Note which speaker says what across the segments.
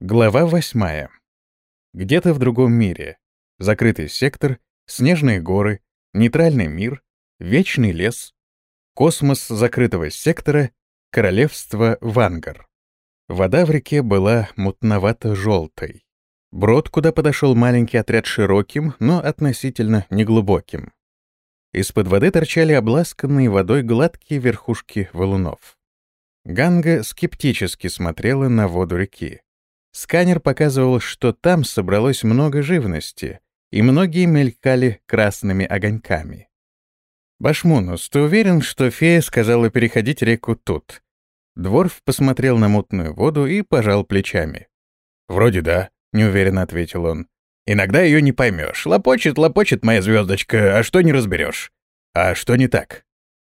Speaker 1: Глава восьмая. Где-то в другом мире. Закрытый сектор, снежные горы, нейтральный мир, вечный лес, космос закрытого сектора, королевство Вангар. Вода в реке была мутновато-желтой. Брод, куда подошел маленький отряд широким, но относительно неглубоким. Из-под воды торчали обласканные водой гладкие верхушки валунов. Ганга скептически смотрела на воду реки. Сканер показывал, что там собралось много живности, и многие мелькали красными огоньками. «Башмунус, ты уверен, что фея сказала переходить реку тут?» Дворф посмотрел на мутную воду и пожал плечами.
Speaker 2: «Вроде да», — неуверенно ответил он. «Иногда ее не поймешь. Лопочет, лопочет моя звездочка, а что не разберешь? А что не так?»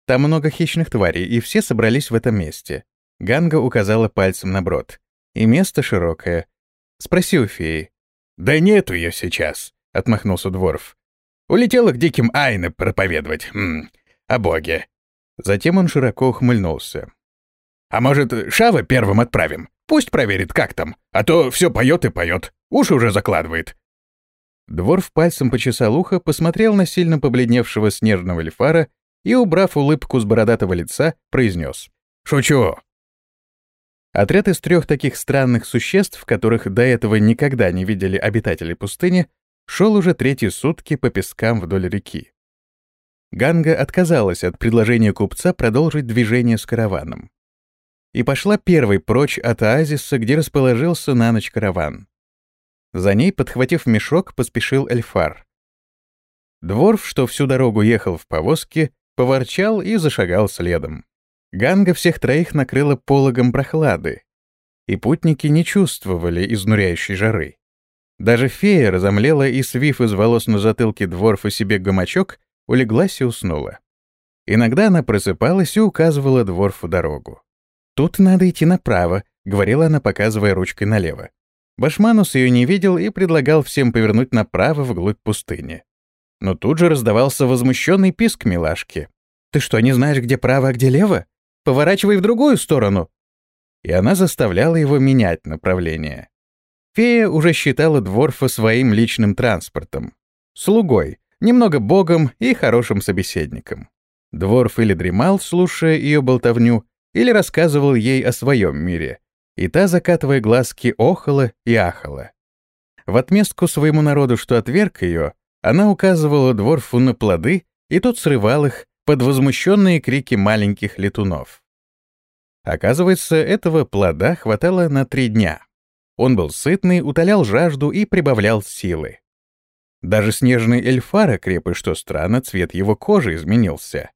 Speaker 1: Там много хищных тварей, и все собрались в этом месте. Ганга указала пальцем на брод. И место широкое. Спроси у феи.
Speaker 2: «Да нету ее сейчас», — отмахнулся Дворф. «Улетела к диким Айне проповедовать. Хм, о боге».
Speaker 1: Затем он широко ухмыльнулся.
Speaker 2: «А может, Шава первым отправим? Пусть проверит, как там. А то все поет и поет. Уши уже закладывает».
Speaker 1: Дворф пальцем почесал ухо, посмотрел на сильно побледневшего снежного лифара и, убрав улыбку с бородатого лица, произнес.
Speaker 2: «Шучу.
Speaker 1: Отряд из трех таких странных существ, которых до этого никогда не видели обитатели пустыни, шел уже третьи сутки по пескам вдоль реки. Ганга отказалась от предложения купца продолжить движение с караваном. И пошла первой прочь от оазиса, где расположился на ночь караван. За ней, подхватив мешок, поспешил Эльфар. Дворф, что всю дорогу ехал в повозке, поворчал и зашагал следом. Ганга всех троих накрыла пологом прохлады, и путники не чувствовали изнуряющей жары. Даже фея разомлела и, свив из волос на затылке дворфа себе гамачок, улеглась и уснула. Иногда она просыпалась и указывала дворфу дорогу. «Тут надо идти направо», — говорила она, показывая ручкой налево. Башманус ее не видел и предлагал всем повернуть направо вглубь пустыни. Но тут же раздавался возмущенный писк милашки. «Ты что, не знаешь, где право, а где лево? Поворачивай в другую сторону!» И она заставляла его менять направление. Фея уже считала Дворфа своим личным транспортом. Слугой, немного богом и хорошим собеседником. Дворф или дремал, слушая ее болтовню, или рассказывал ей о своем мире, и та, закатывая глазки, охала и ахала. В отместку своему народу, что отверг ее, она указывала Дворфу на плоды, и тот срывал их, под возмущенные крики маленьких летунов. Оказывается, этого плода хватало на три дня. Он был сытный, утолял жажду и прибавлял силы. Даже снежный эльфара крепый, что странно, цвет его кожи изменился.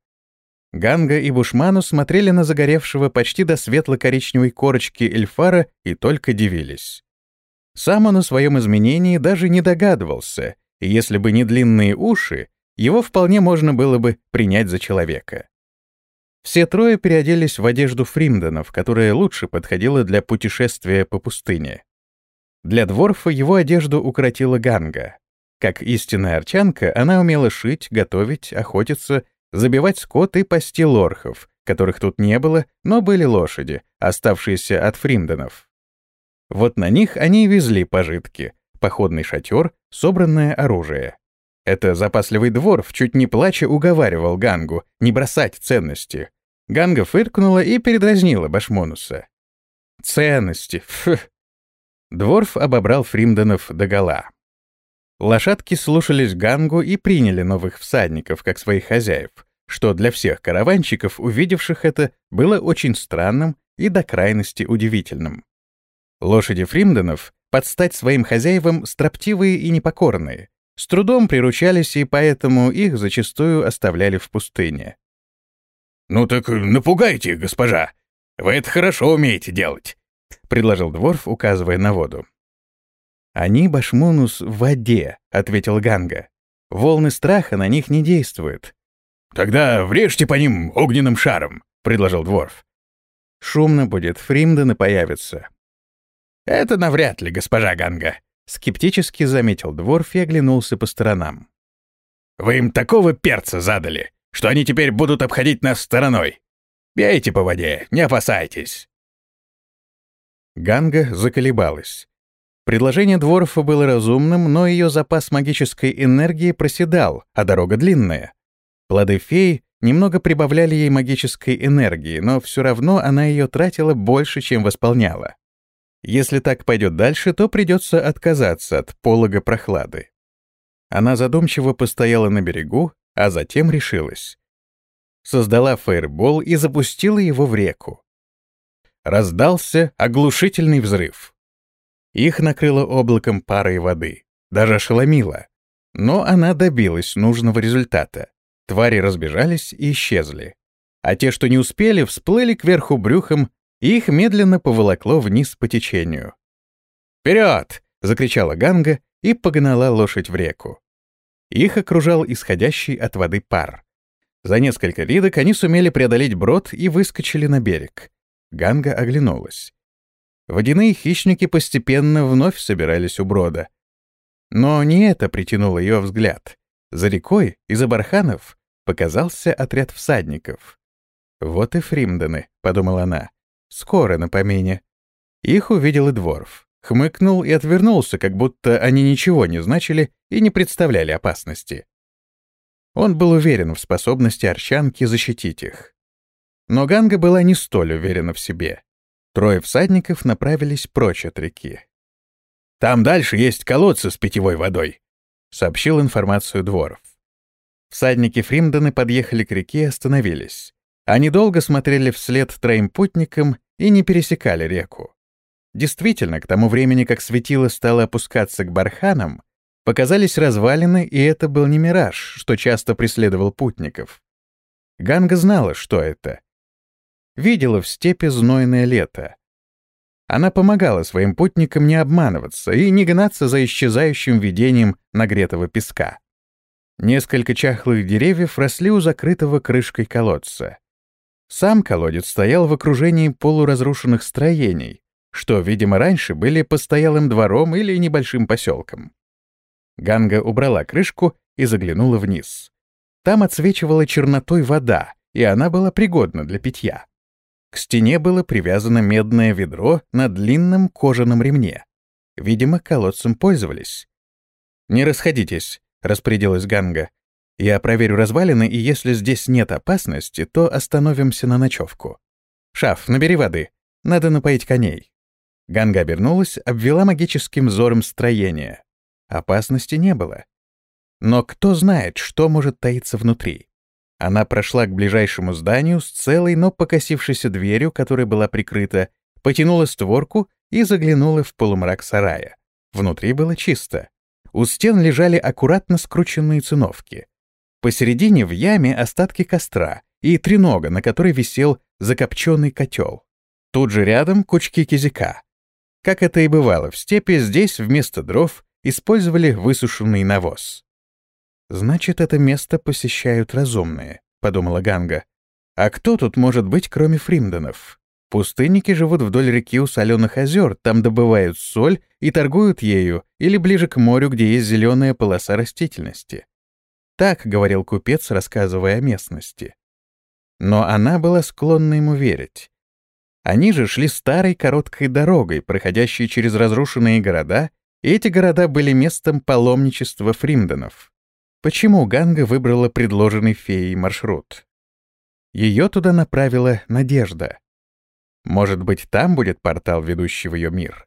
Speaker 1: Ганга и Бушману смотрели на загоревшего почти до светло-коричневой корочки эльфара и только дивились. Сам он о своем изменении даже не догадывался, и если бы не длинные уши, его вполне можно было бы принять за человека. Все трое переоделись в одежду фримденов, которая лучше подходила для путешествия по пустыне. Для Дворфа его одежду укоротила Ганга. Как истинная арчанка, она умела шить, готовить, охотиться, забивать скот и пасти лорхов, которых тут не было, но были лошади, оставшиеся от фримденов. Вот на них они и везли пожитки, походный шатер, собранное оружие. Это запасливый двор, чуть не плача уговаривал Гангу не бросать ценности. Ганга фыркнула и передразнила Башмонуса. «Ценности! Фу!» Дворф обобрал Фримденов догола. Лошадки слушались Гангу и приняли новых всадников как своих хозяев, что для всех караванщиков, увидевших это, было очень странным и до крайности удивительным. Лошади Фримденов, под стать своим хозяевам, строптивые и непокорные, с трудом приручались, и поэтому их зачастую оставляли в пустыне.
Speaker 2: «Ну так напугайте, госпожа. Вы это хорошо умеете делать», — предложил Дворф, указывая на воду.
Speaker 1: «Они, Башмунус, в воде», — ответил Ганга. «Волны страха на них не действуют».
Speaker 2: «Тогда врежьте по ним огненным шаром», — предложил Дворф.
Speaker 1: «Шумно будет, фримдены появятся».
Speaker 2: «Это навряд ли, госпожа Ганга»,
Speaker 1: Скептически заметил Дворф и оглянулся по сторонам.
Speaker 2: «Вы им такого перца задали, что они теперь будут обходить нас стороной. Бейте по воде, не опасайтесь».
Speaker 1: Ганга заколебалась, Предложение Дворфа было разумным, но ее запас магической энергии проседал, а дорога длинная. Плоды феи немного прибавляли ей магической энергии, но все равно она ее тратила больше, чем восполняла. Если так пойдет дальше, то придется отказаться от полога прохлады. Она задумчиво постояла на берегу, а затем решилась. Создала фаербол и запустила его в реку. Раздался оглушительный взрыв. Их накрыло облаком пары и воды, даже ошеломило. Но она добилась нужного результата. Твари разбежались и исчезли. А те, что не успели, всплыли кверху брюхом, их медленно поволокло вниз по течению. «Вперед!» — закричала Ганга и погнала лошадь в реку. Их окружал исходящий от воды пар. За несколько ридок они сумели преодолеть брод и выскочили на берег. Ганга оглянулась. Водяные хищники постепенно вновь собирались у брода. Но не это притянуло ее взгляд. За рекой, из-за барханов, показался отряд всадников. «Вот и Фримдены», — подумала она. «Скоро на помине». Их увидел и Дворф. Хмыкнул и отвернулся, как будто они ничего не значили и не представляли опасности. Он был уверен в способности Арчанки защитить их. Но Ганга была не столь уверена в себе. Трое всадников направились прочь от реки. «Там дальше есть колодцы с питьевой водой», сообщил информацию Дворов. Всадники Фримдены подъехали к реке и остановились. Они долго смотрели вслед троим путникам и не пересекали реку. Действительно, к тому времени, как светило стало опускаться к барханам, показались развалины, и это был не мираж, что часто преследовал путников. Ганга знала, что это. Видела в степи знойное лето. Она помогала своим путникам не обманываться и не гнаться за исчезающим видением нагретого песка. Несколько чахлых деревьев росли у закрытого крышкой колодца. Сам колодец стоял в окружении полуразрушенных строений, что, видимо, раньше были постоялым двором или небольшим поселком. Ганга убрала крышку и заглянула вниз. Там отсвечивала чернотой вода, и она была пригодна для питья. К стене было привязано медное ведро на длинном кожаном ремне. Видимо, колодцем пользовались. «Не расходитесь», — распорядилась Ганга. «Я проверю развалины, и если здесь нет опасности, то остановимся на ночевку. Шаф, набери воды. Надо напоить коней». Ганга обернулась, обвела магическим взором строение. Опасности не было. Но кто знает, что может таиться внутри. Она прошла к ближайшему зданию с целой, но покосившейся дверью, которая была прикрыта, потянула створку и заглянула в полумрак сарая. Внутри было чисто. У стен лежали аккуратно скрученные циновки. Посередине в яме остатки костра и тренога, на которой висел закопченный котел. Тут же рядом кучки кизика. Как это и бывало в степи, здесь вместо дров использовали высушенный навоз. «Значит, это место посещают разумные», — подумала Ганга. «А кто тут может быть, кроме фримденов? Пустынники живут вдоль реки у соленых озер, там добывают соль и торгуют ею, или ближе к морю, где есть зеленая полоса растительности». Так говорил купец, рассказывая о местности. Но она была склонна ему верить. Они же шли старой короткой дорогой, проходящей через разрушенные города, и эти города были местом паломничества фримденов. Почему Ганга выбрала предложенный феей маршрут? Ее туда направила Надежда. Может быть, там будет портал, ведущий в ее мир?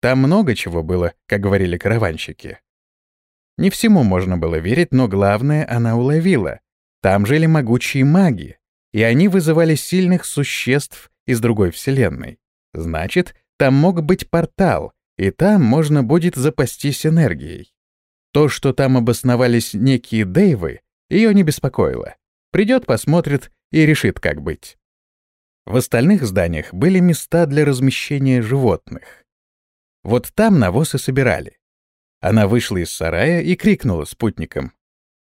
Speaker 1: Там много чего было, как говорили караванщики. Не всему можно было верить, но главное она уловила. Там жили могучие маги, и они вызывали сильных существ из другой вселенной. Значит, там мог быть портал, и там можно будет запастись энергией. То, что там обосновались некие Дэйвы, ее не беспокоило. Придет, посмотрит и решит, как быть. В остальных зданиях были места для размещения животных. Вот там навоз и собирали. Она вышла из сарая и крикнула спутникам.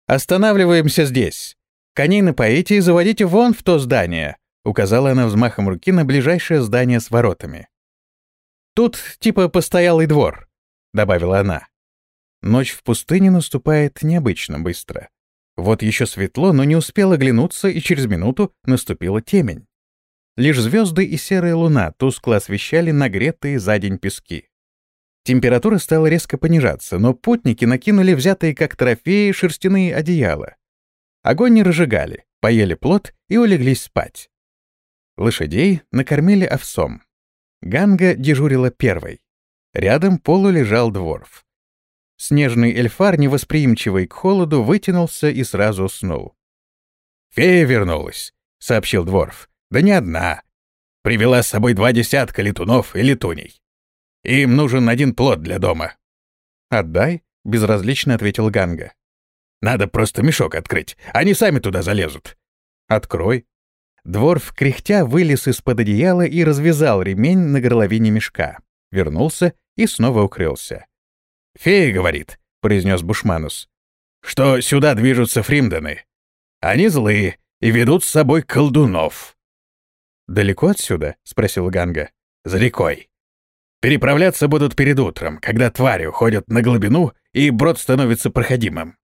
Speaker 1: «Останавливаемся здесь. Коней напоите и заводите вон в то здание», указала она взмахом руки на ближайшее здание с воротами. «Тут типа постоялый двор», — добавила она. Ночь в пустыне наступает необычно быстро. Вот еще светло, но не успел оглянуться, и через минуту наступила темень. Лишь звезды и серая луна тускло освещали нагретые за день пески. Температура стала резко понижаться, но путники накинули взятые как трофеи шерстяные одеяла. Огонь не разжигали, поели плод и улеглись спать. Лошадей накормили овсом. Ганга дежурила первой. Рядом полу лежал дворф. Снежный эльфар, невосприимчивый к холоду, вытянулся и сразу уснул.
Speaker 2: «Фея вернулась», — сообщил дворф. «Да не одна. Привела с собой два десятка летунов и летуней. Им нужен один плод для дома».
Speaker 1: «Отдай», — безразлично ответил Ганга.
Speaker 2: «Надо просто мешок открыть. Они сами туда залезут».
Speaker 1: «Открой». Дворф, кряхтя, вылез из-под одеяла и развязал ремень на горловине мешка. Вернулся и снова укрылся.
Speaker 2: «Фея говорит», — произнес Бушманус, — «что сюда движутся фримдены. Они злые и ведут с собой колдунов».
Speaker 1: «Далеко отсюда?» — спросил Ганга.
Speaker 2: «За рекой. Переправляться будут перед утром, когда твари уходят на глубину, и брод становится проходимым».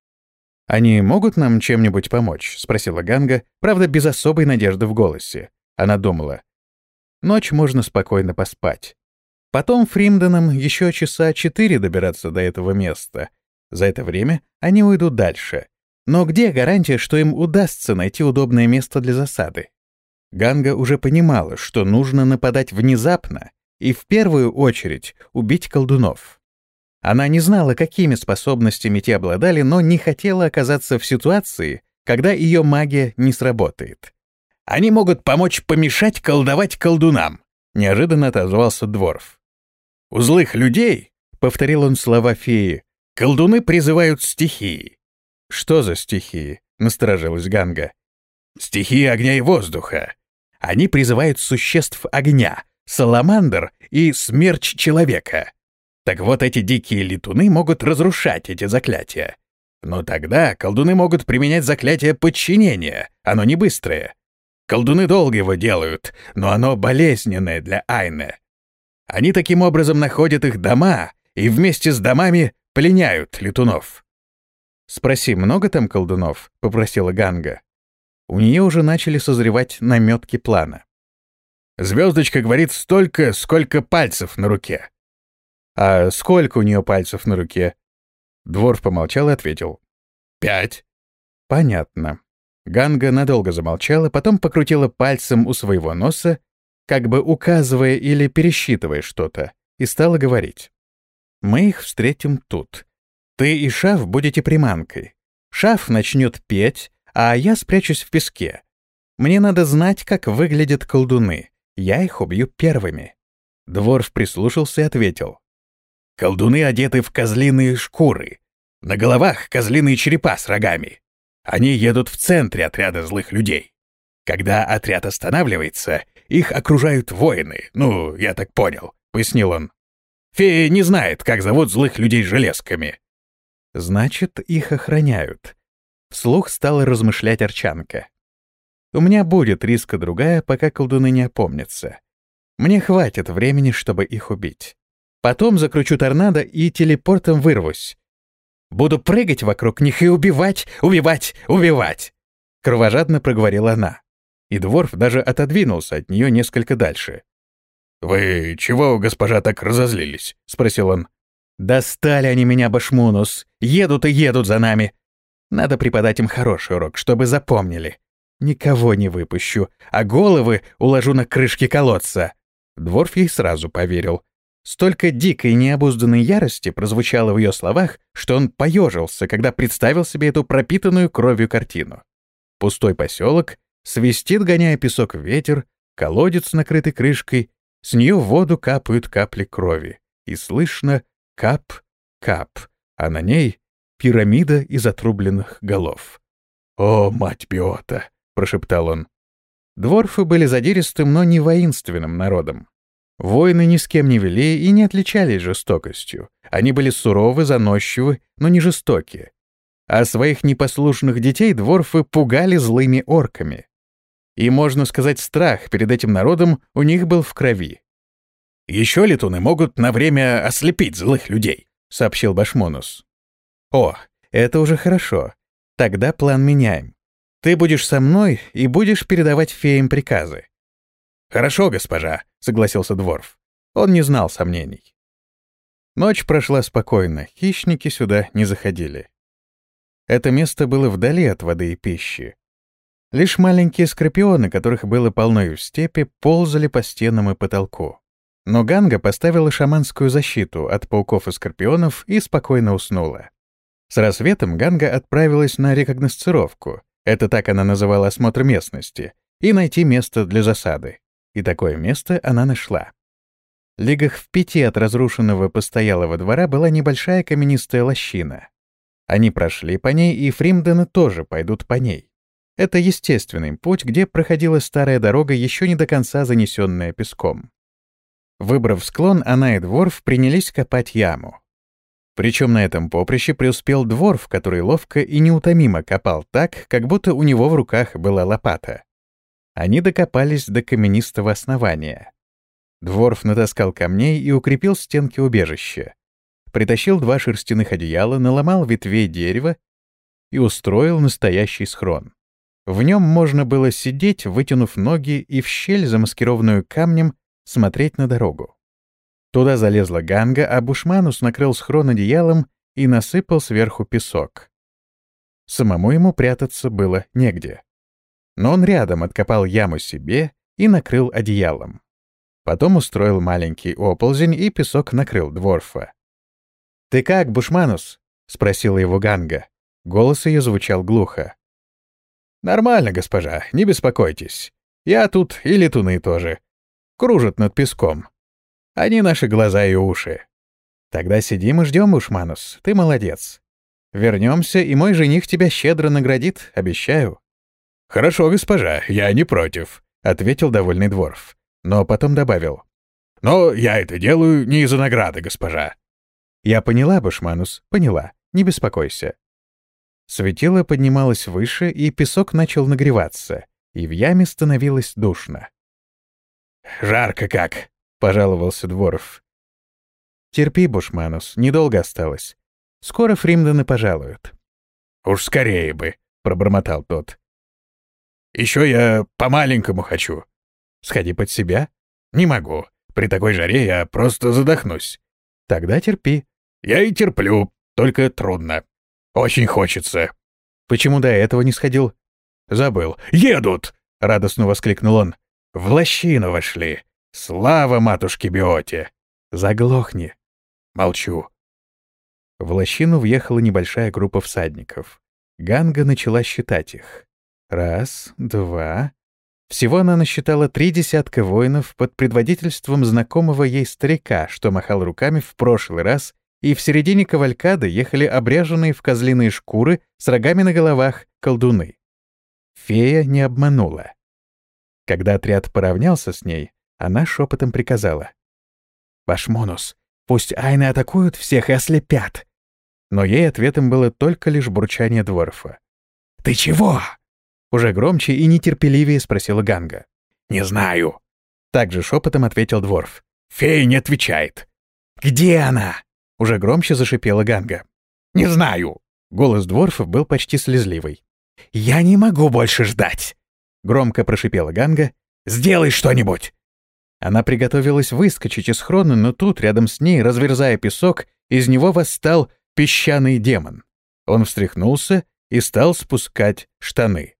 Speaker 1: «Они могут нам чем-нибудь помочь?» — спросила Ганга, правда, без особой надежды в голосе. Она думала. «Ночь можно спокойно поспать. Потом Фримденам еще часа четыре добираться до этого места. За это время они уйдут дальше. Но где гарантия, что им удастся найти удобное место для засады? Ганга уже понимала, что нужно нападать внезапно и в первую очередь убить колдунов. Она не знала, какими способностями те обладали, но не хотела оказаться в ситуации, когда ее магия не сработает.
Speaker 2: «Они могут помочь помешать колдовать колдунам», — неожиданно отозвался Дворф. «У злых людей», — повторил он слова феи, — «колдуны призывают стихии».
Speaker 1: «Что за стихии?» — насторожилась Ганга.
Speaker 2: «Стихии огня и воздуха. Они призывают существ огня, саламандр и смерч человека. Так вот, эти дикие летуны могут разрушать эти заклятия. Но тогда колдуны могут применять заклятие подчинения, оно не быстрое. Колдуны долго его делают, но оно болезненное для Айны. Они таким образом находят их дома и вместе с домами пленяют летунов.
Speaker 1: «Спроси, много там колдунов?» — попросила Ганга. У нее уже начали созревать наметки плана.
Speaker 2: Звездочка говорит столько, сколько пальцев на руке.
Speaker 1: А сколько у нее пальцев на руке? Дворф помолчал и ответил.
Speaker 2: Пять.
Speaker 1: Понятно. Ганга надолго замолчала, потом покрутила пальцем у своего носа, как бы указывая или пересчитывая что-то, и стала говорить. «Мы их встретим тут. Ты и Шаф будете приманкой. Шаф начнет петь, а я спрячусь в песке. Мне надо знать, как выглядят колдуны. Я их убью первыми». Дворф прислушался и ответил.
Speaker 2: «Колдуны одеты в козлиные шкуры. На головах козлиные черепа с рогами. Они едут в центре отряда злых людей. Когда отряд останавливается, их окружают воины. Ну, я так понял», — пояснил он. «Фея не знает, как зовут злых людей железками».
Speaker 1: «Значит, их охраняют», Вслух стала размышлять Арчанка. «У меня будет риска другая, пока колдуны не опомнятся. Мне хватит времени, чтобы их убить. Потом закручу торнадо и телепортом вырвусь. Буду прыгать вокруг них и убивать, убивать, убивать!» Кровожадно проговорила она. И Дворф даже отодвинулся от нее несколько дальше.
Speaker 2: «Вы чего, госпожа, так разозлились?» — спросил он.
Speaker 1: «Достали они меня, Башмунус! Едут и едут за нами! Надо преподать им хороший урок, чтобы запомнили. Никого не выпущу, а головы уложу на крышки колодца. Дворф ей сразу поверил. Столько дикой необузданной ярости прозвучало в ее словах, что он поежился, когда представил себе эту пропитанную кровью картину. Пустой поселок, свистит, гоняя песок в ветер, колодец, накрытый крышкой, с нее в воду капают капли крови, и слышно кап-кап, а на ней пирамида из отрубленных голов.
Speaker 2: «О, мать Биота!» — прошептал он.
Speaker 1: Дворфы были задиристым, но не воинственным народом. Войны ни с кем не вели и не отличались жестокостью. Они были суровы, заносчивы, но не жестокие. А своих непослушных детей дворфы пугали злыми орками. И, можно сказать, страх перед этим народом у них был в крови.
Speaker 2: «Еще летуны могут на время ослепить злых людей», — сообщил Башмонус.
Speaker 1: «О, это уже хорошо. Тогда план меняем. Ты будешь со мной и будешь передавать феям приказы».
Speaker 2: «Хорошо, госпожа», — согласился Дворф.
Speaker 1: Он не знал сомнений. Ночь прошла спокойно, хищники сюда не заходили. Это место было вдали от воды и пищи. Лишь маленькие скорпионы, которых было полно и в степи, ползали по стенам и потолку. Но Ганга поставила шаманскую защиту от пауков и скорпионов и спокойно уснула. С рассветом Ганга отправилась на рекогносцировку, это так она называла осмотр местности, и найти место для засады. И такое место она нашла. Лигах в пяти от разрушенного постоялого двора была небольшая каменистая лощина. Они прошли по ней, и Фримдены тоже пойдут по ней. Это естественный путь, где проходила старая дорога, еще не до конца занесенная песком. Выбрав склон, она и Дворф принялись копать яму. Причем на этом поприще преуспел Дворф, который ловко и неутомимо копал так, как будто у него в руках была лопата. Они докопались до каменистого основания. Дворф натаскал камней и укрепил стенки убежища. Притащил два шерстяных одеяла, наломал ветвей дерева и устроил настоящий схрон. В нем можно было сидеть, вытянув ноги, и в щель, замаскированную камнем, смотреть на дорогу. Туда залезла Ганга, а Бушманус накрыл схрон одеялом и насыпал сверху песок. Самому ему прятаться было негде. Но он рядом откопал яму себе и накрыл одеялом. Потом устроил маленький оползень, и песок накрыл Дворфа. «Ты как, Бушманус?» — спросила его Ганга. Голос ее звучал глухо. «Нормально, госпожа, не беспокойтесь. Я тут и летуны тоже. Кружат над песком. Они наши глаза и уши. Тогда сидим и ждем, Ушманус, ты молодец. Вернемся, и мой жених тебя щедро наградит, обещаю». «Хорошо, госпожа, я не против», — ответил довольный дворф. Но потом добавил. «Но я это делаю не из-за награды, госпожа». «Я поняла, Бушманус, поняла. Не беспокойся. Светило поднималось выше, и песок начал нагреваться, и в яме становилось душно. «Жарко как!» — пожаловался Дворов. «Терпи, Бушманус, недолго осталось. Скоро Фримдены пожалуют». «Уж скорее бы», — пробормотал тот. «Еще я по-маленькому хочу». «Сходи под себя?» «Не могу. При такой жаре я просто задохнусь». «Тогда терпи». «Я и терплю, только трудно». Очень хочется. Почему до этого не сходил? Забыл. Едут! Радостно воскликнул он. В лощину вошли. Слава матушке Биоте! Заглохни. Молчу. В лощину въехала небольшая группа всадников. Ганга начала считать их. Раз, два. Всего она насчитала три десятка воинов под предводительством знакомого ей старика, что махал руками в прошлый раз и в середине кавалькады ехали обряженные в козлиные шкуры с рогами на головах колдуны. Фея не обманула. Когда отряд поравнялся с ней, она шепотом приказала. «Башмонус, пусть айны атакуют всех и ослепят!» Но ей ответом было только лишь бурчание дворфа. «Ты чего?» Уже громче и нетерпеливее спросила Ганга. «Не знаю». Также шепотом ответил дворф. «Фея не отвечает». «Где она?» Уже громче зашипела Ганга. «Не знаю!» Голос Дворфа был почти слезливый. «Я не могу больше ждать!» Громко прошипела Ганга. «Сделай что-нибудь!» Она приготовилась выскочить из хрона, но тут, рядом с ней, разверзая песок, из него восстал песчаный демон. Он встряхнулся и стал спускать штаны.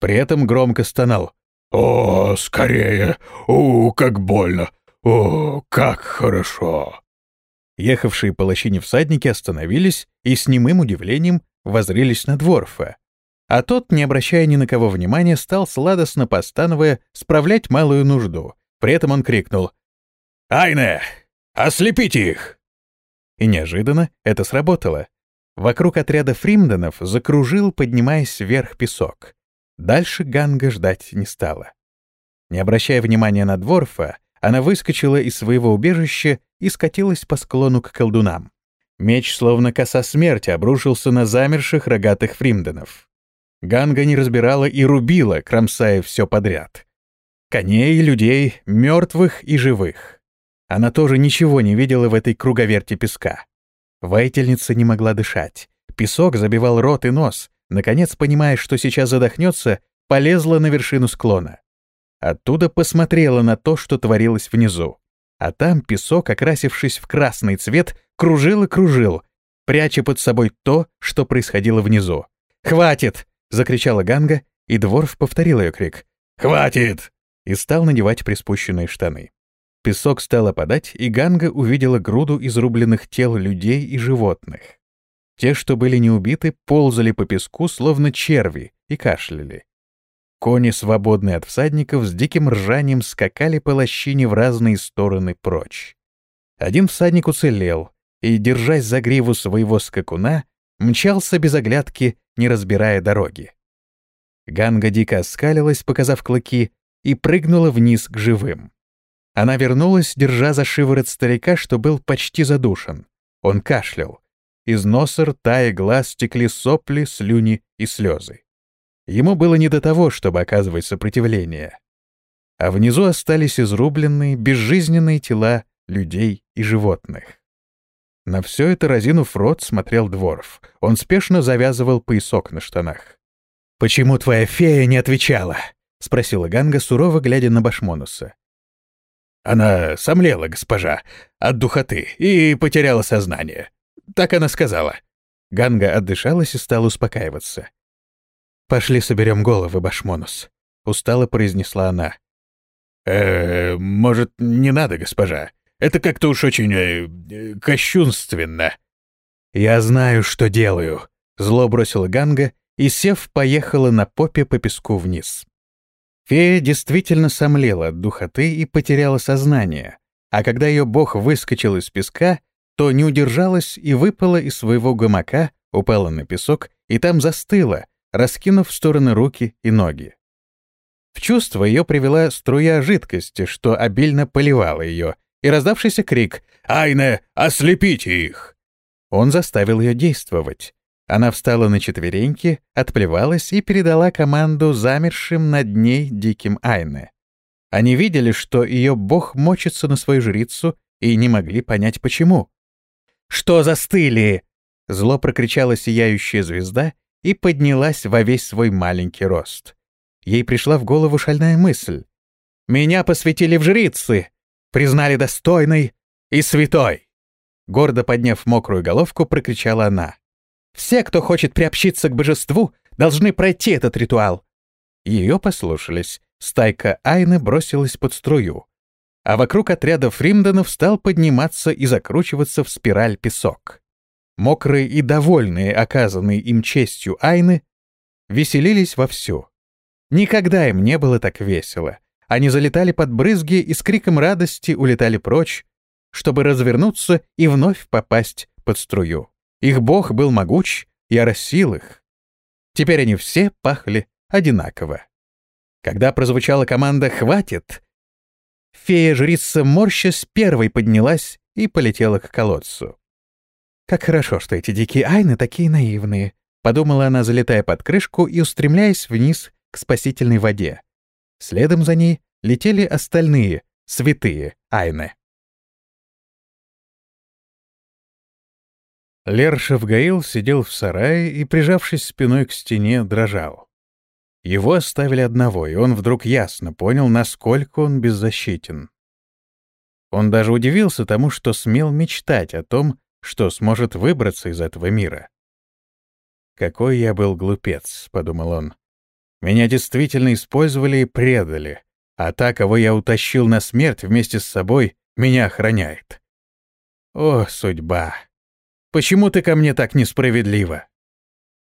Speaker 1: При этом громко стонал. «О, скорее! О, как больно! О, как хорошо!» Ехавшие по лощине всадники остановились и с немым удивлением возрились на Дворфа. А тот, не обращая ни на кого внимания, стал сладостно постановая справлять малую нужду. При этом он крикнул «Айне! Ослепите их!» И неожиданно это сработало. Вокруг отряда фримденов закружил, поднимаясь вверх песок. Дальше Ганга ждать не стала. Не обращая внимания на Дворфа, она выскочила из своего убежища и скатилась по склону к колдунам. Меч, словно коса смерти, обрушился на замерших рогатых фримденов. Ганга не разбирала и рубила, кромсая все подряд. Коней, людей, мертвых и живых. Она тоже ничего не видела в этой круговерте песка. Воительница не могла дышать. Песок забивал рот и нос. Наконец, понимая, что сейчас задохнется, полезла на вершину склона. Оттуда посмотрела на то, что творилось внизу. а там песок, окрасившись в красный цвет, кружил и кружил, пряча под собой то, что происходило внизу. «Хватит!» — закричала Ганга, и Дворф повторил ее крик. «Хватит!» И стал надевать приспущенные штаны. Песок стал опадать, и Ганга увидела груду изрубленных тел людей и животных. Те, что были не убиты, ползали по песку, словно черви, и кашляли. Кони, свободные от всадников, с диким ржанием скакали по лощине в разные стороны прочь. Один всадник уцелел и, держась за гриву своего скакуна, мчался без оглядки, не разбирая дороги. Ганга дико оскалилась, показав клыки, и прыгнула вниз к живым. Она вернулась, держа за шиворот старика, что был почти задушен. Он кашлял. Из носа, рта и глаз текли сопли, слюни и слезы. Ему было не до того, чтобы оказывать сопротивление. А внизу остались изрубленные, безжизненные тела людей и животных. На все это, разинув рот, смотрел Дворф. Он спешно завязывал поясок на штанах. «Почему твоя фея не отвечала?» — спросила Ганга, сурово глядя на Башмонуса. «Она сомлела, госпожа, от духоты и потеряла сознание. Так она сказала». Ганга отдышалась и стала успокаиваться. «Пошли соберем головы, Башмонус», — устало произнесла она. «Э, может, не надо, госпожа? Это как-то уж очень э, кощунственно». «Я знаю, что делаю», — зло бросила Ганга и, сев, поехала на попе по песку вниз. Фея действительно сомлела от духоты и потеряла сознание, а когда ее бог выскочил из песка, то не удержалась и выпала из своего гамака, упала на песок и там застыла, раскинув в стороны руки и ноги. В чувство ее привела струя жидкости, что обильно поливала ее, и раздавшийся крик «Айне, ослепите их!» Он заставил ее действовать. Она встала на четвереньки, отплевалась и передала команду замершим над ней диким Айне. Они видели, что ее бог мочится на свою жрицу и не могли понять, почему. «Что застыли?» — зло прокричала сияющая звезда и поднялась во весь свой маленький рост. Ей пришла в голову шальная мысль. «Меня посвятили в жрицы, признали достойной и святой!» Гордо подняв мокрую головку, прокричала она. «Все, кто хочет приобщиться к божеству, должны пройти этот ритуал!» Ее послушались. Стайка Айны бросилась под струю. А вокруг отряда Фримденов стал подниматься и закручиваться в спираль песок. Мокрые и довольные оказанной им честью Айны веселились вовсю. Никогда им не было так весело. Они залетали под брызги и с криком радости улетали прочь, чтобы развернуться и вновь попасть под струю. Их бог был могуч и оросил их. Теперь они все пахли одинаково. Когда прозвучала команда «Хватит!», фея-жрица морщась первой поднялась и полетела к колодцу. «Как хорошо, что эти дикие айны такие наивные», — подумала она, залетая под крышку и устремляясь вниз к спасительной воде. Следом за ней летели остальные, святые айны. Лер Шавгаил сидел в сарае и, прижавшись спиной к стене, дрожал. Его оставили одного, и он вдруг ясно понял, насколько он беззащитен. Он даже удивился тому, что смел мечтать о том, что сможет выбраться из этого мира. «Какой я был глупец», — подумал он. «Меня действительно использовали и предали, а та, кого я утащил на смерть вместе с собой, меня охраняет. О, судьба! Почему ты ко мне так несправедлива?»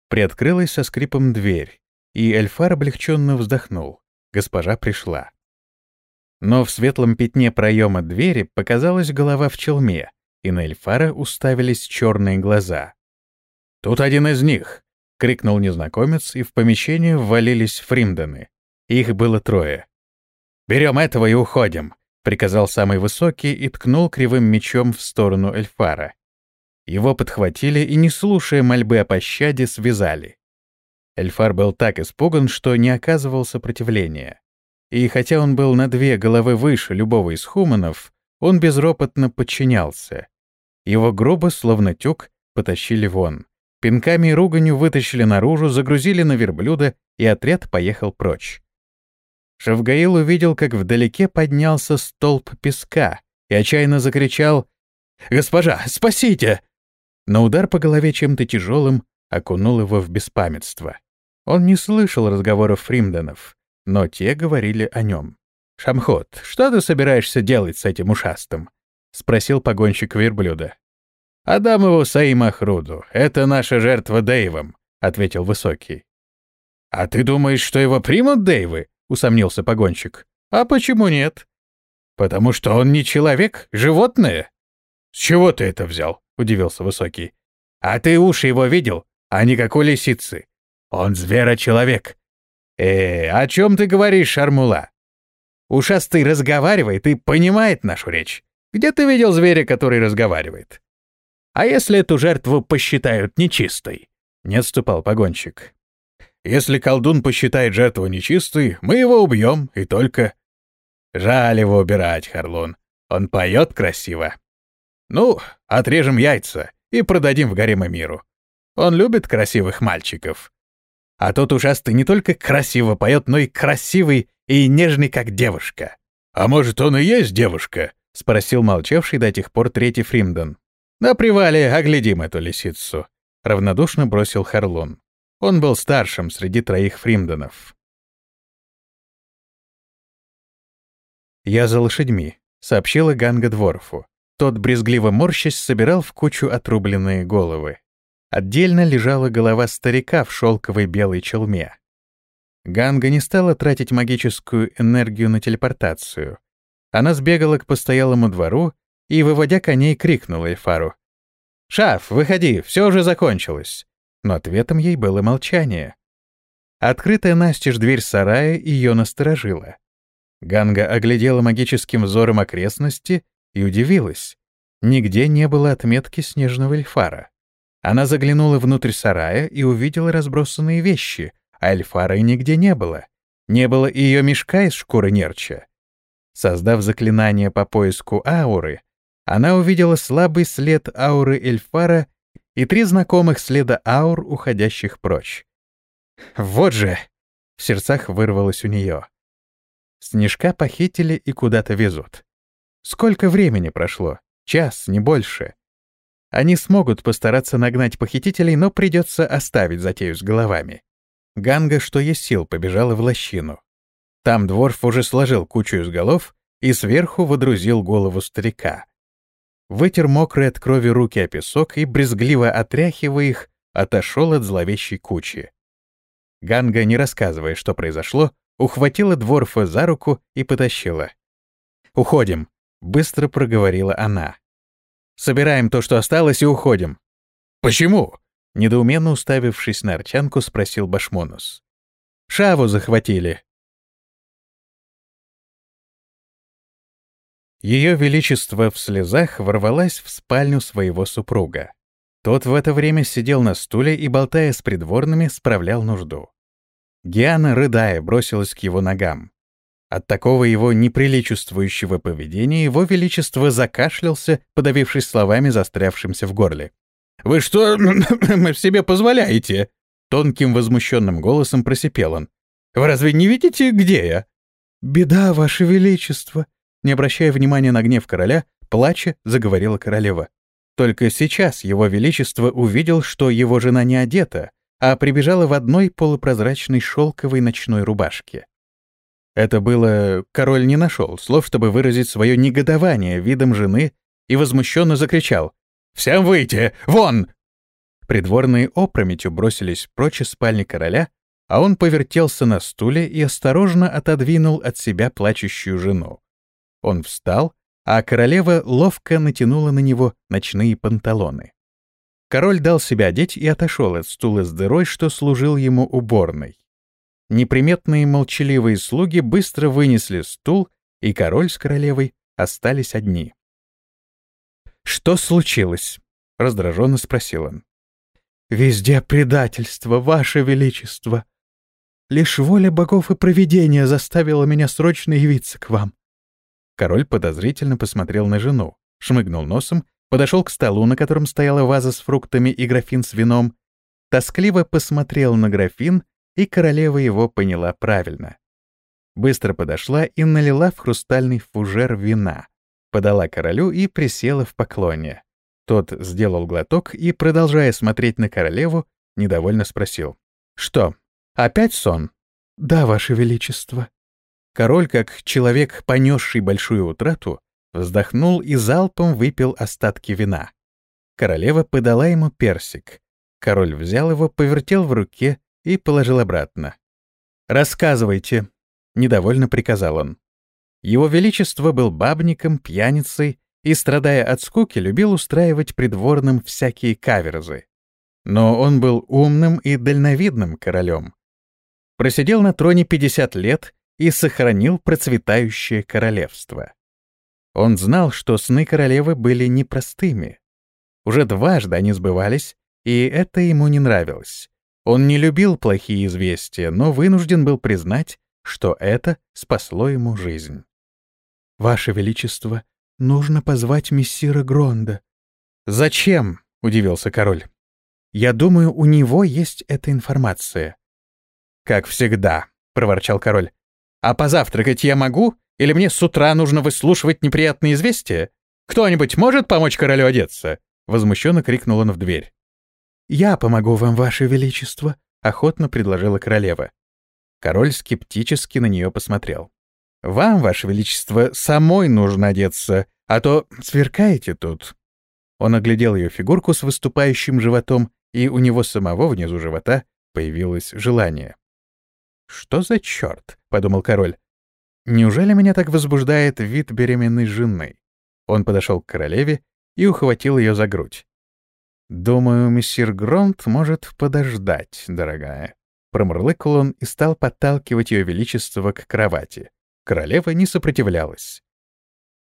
Speaker 1: Приоткрылась со скрипом дверь, и Эльфар облегченно вздохнул. Госпожа пришла. Но в светлом пятне проема двери показалась голова в челме, и на Эльфара уставились черные глаза. «Тут один из них!» — крикнул незнакомец, и в помещение ввалились фримдены. Их было трое. «Берем этого и уходим!» — приказал самый высокий и ткнул кривым мечом в сторону Эльфара. Его подхватили и, не слушая мольбы о пощаде, связали. Эльфар был так испуган, что не оказывал сопротивления. И хотя он был на две головы выше любого из хуманов, он безропотно подчинялся. Его грубо, словно тюк, потащили вон. Пинками и руганью вытащили наружу, загрузили на верблюда, и отряд поехал прочь. Шавгаил увидел, как вдалеке поднялся столб песка, и отчаянно закричал «Госпожа, спасите!» Но удар по голове чем-то тяжелым окунул его в беспамятство. Он не слышал разговоров Фримденов, но те говорили о нем. «Шамхот, что ты собираешься делать с этим ушастым?» — спросил погонщик верблюда. «Отдам его Саимахруду. Это наша жертва Дэйвом», — ответил Высокий. «А ты думаешь, что его примут Дэйвы?» — усомнился погонщик. «А почему нет?» «Потому что он не человек, животное». «С чего ты это взял?» — удивился Высокий. «А ты уши его видел? А никакой лисицы. Он зверочеловек». «Э, о чем ты говоришь, Шармула?» «Ушастый разговаривает и понимает нашу речь. Где ты видел зверя, который разговаривает?» «А если эту жертву посчитают нечистой?» — не отступал погонщик. Если колдун посчитает жертву нечистой, мы его убьем, и только... Жаль его убирать, Харлун. Он поет красиво. Ну, отрежем яйца и продадим в гарема миру. Он любит красивых мальчиков. А тот ужасный не только красиво поет, но и красивый и нежный, как девушка. «А может, он и есть девушка?» — спросил молчавший до тех пор третий Фримден. «На привале оглядим эту лисицу», — равнодушно бросил Харлун. Он был старшим среди троих фримденов. «Я за лошадьми», — сообщила Ганга Дворфу. Тот, брезгливо морщась, собирал в кучу отрубленные головы. Отдельно лежала голова старика в шелковой белой челме. Ганга не стала тратить магическую энергию на телепортацию. Она сбегала к постоялому двору и, выводя коней, крикнула Эльфару. «Шаф, выходи, все уже закончилось!» но ответом ей было молчание. Открытая настежь дверь сарая ее насторожила. Ганга оглядела магическим взором окрестности и удивилась. Нигде не было отметки снежного эльфара. Она заглянула внутрь сарая и увидела разбросанные вещи, а эльфара нигде не было. Не было и ее мешка из шкуры нерча. Создав заклинание по поиску ауры, она увидела слабый след ауры эльфара и три знакомых следа аур, уходящих прочь. «Вот же!» — в сердцах вырвалось у нее. Снежка похитили и куда-то везут. Сколько времени прошло? Час, не больше. Они смогут постараться нагнать похитителей, но придется оставить затею с головами. Ганга, что есть сил, побежала в лощину. Там Дворф уже сложил кучу из голов и сверху водрузил голову старика вытер мокрые от крови руки о песок и, брезгливо отряхивая их, отошел от зловещей кучи. Ганга, не рассказывая, что произошло, ухватила Дворфа за руку и потащила. «Уходим», — быстро проговорила она. «Собираем то, что осталось, и уходим». «Почему?» — недоуменно уставившись на Арчанку, спросил Башмонус. «Шаву захватили», Ее Величество в слезах ворвалась в спальню своего супруга. Тот в это время сидел на стуле и, болтая с придворными, справлял нужду. Гиана, рыдая, бросилась к его ногам. От такого его неприличествующего поведения его Величество закашлялся, подавившись словами, застрявшимся в горле. «Вы что себе позволяете?» Тонким возмущенным голосом просипел он. «Вы разве не видите, где я?» «Беда, Ваше Величество!» Не обращая внимания на гнев короля, плача, заговорила королева. Только сейчас его величество увидел, что его жена не одета, а прибежала в одной полупрозрачной шелковой ночной рубашке. Это было... Король не нашел слов, чтобы выразить свое негодование видом жены и возмущенно закричал «Всем выйти! Вон!» Придворные опрометью бросились прочь из спальни короля, а он повертелся на стуле и осторожно отодвинул от себя плачущую жену. Он встал, а королева ловко натянула на него ночные панталоны. Король дал себя одеть и отошел от стула с дырой, что служил ему уборной. Неприметные молчаливые слуги быстро вынесли стул, и король с королевой остались одни. «Что случилось?» — раздраженно спросил он. «Везде предательство, ваше величество. Лишь воля богов и провидения заставила меня срочно явиться к вам. Король подозрительно посмотрел на жену, шмыгнул носом, подошел к столу, на котором стояла ваза с фруктами и графин с вином, тоскливо посмотрел на графин, и королева его поняла правильно. Быстро подошла и налила в хрустальный фужер вина. подала королю и присела в поклоне. Тот сделал глоток и, продолжая смотреть на королеву, недовольно спросил. «Что, опять сон?» «Да, Ваше Величество». Король, как человек, понесший большую утрату, вздохнул и залпом выпил остатки вина. Королева подала ему персик. Король взял его, повертел в руке и положил обратно. «Рассказывайте», — недовольно приказал он. Его Величество был бабником, пьяницей и, страдая от скуки, любил устраивать придворным всякие каверзы. Но он был умным и дальновидным королем. Просидел на троне 50 лет и сохранил процветающее королевство. Он знал, что сны королевы были непростыми. Уже дважды они сбывались, и это ему не нравилось. Он не любил плохие известия, но вынужден был признать, что это спасло ему жизнь. «Ваше Величество, нужно позвать мессира Гронда». «Зачем?» — удивился король. «Я думаю, у него есть эта информация». «Как всегда», — проворчал король. «А позавтракать я могу? Или мне с утра нужно выслушивать неприятные известия? Кто-нибудь может помочь королю одеться?» Возмущенно крикнул он в дверь. «Я помогу вам, ваше величество», — охотно предложила королева. Король скептически на нее посмотрел. «Вам, ваше величество, самой нужно одеться, а то сверкаете тут». Он оглядел ее фигурку с выступающим животом, и у него самого внизу живота появилось желание. «Что за черт?» — подумал король. «Неужели меня так возбуждает вид беременной жены?» Он подошел к королеве и ухватил ее за грудь. «Думаю, мессир Гронт может подождать, дорогая». Промурлыкал он и стал подталкивать ее величество к кровати. Королева не сопротивлялась.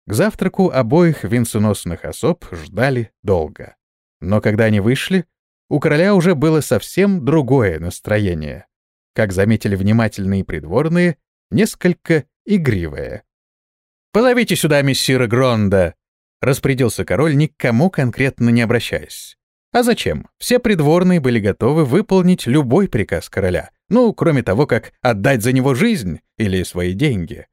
Speaker 1: К завтраку обоих венценосных особ ждали долго. Но когда они вышли, у короля уже было совсем другое настроение. Как заметили внимательные придворные, несколько игривое. «Позовите сюда мессира Гронда!» — распорядился король, ни к кому конкретно не обращаясь. А зачем? Все придворные были готовы выполнить любой приказ короля, ну, кроме того, как отдать за него жизнь или свои деньги.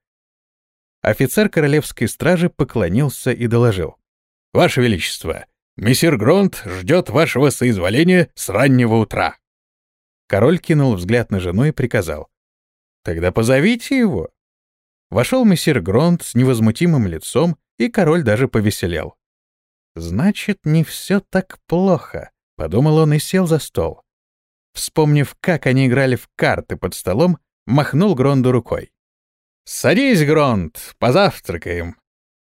Speaker 1: Офицер королевской стражи поклонился и доложил. «Ваше Величество, мессир Гронт ждет вашего соизволения с раннего утра». Король кинул взгляд на жену и приказал. «Тогда позовите его». Вошел мессир Гронт с невозмутимым лицом, и король даже повеселел. «Значит, не все так плохо», — подумал он и сел за стол. Вспомнив, как они играли в карты под столом, махнул Гронду рукой. «Садись, Гронд, позавтракаем,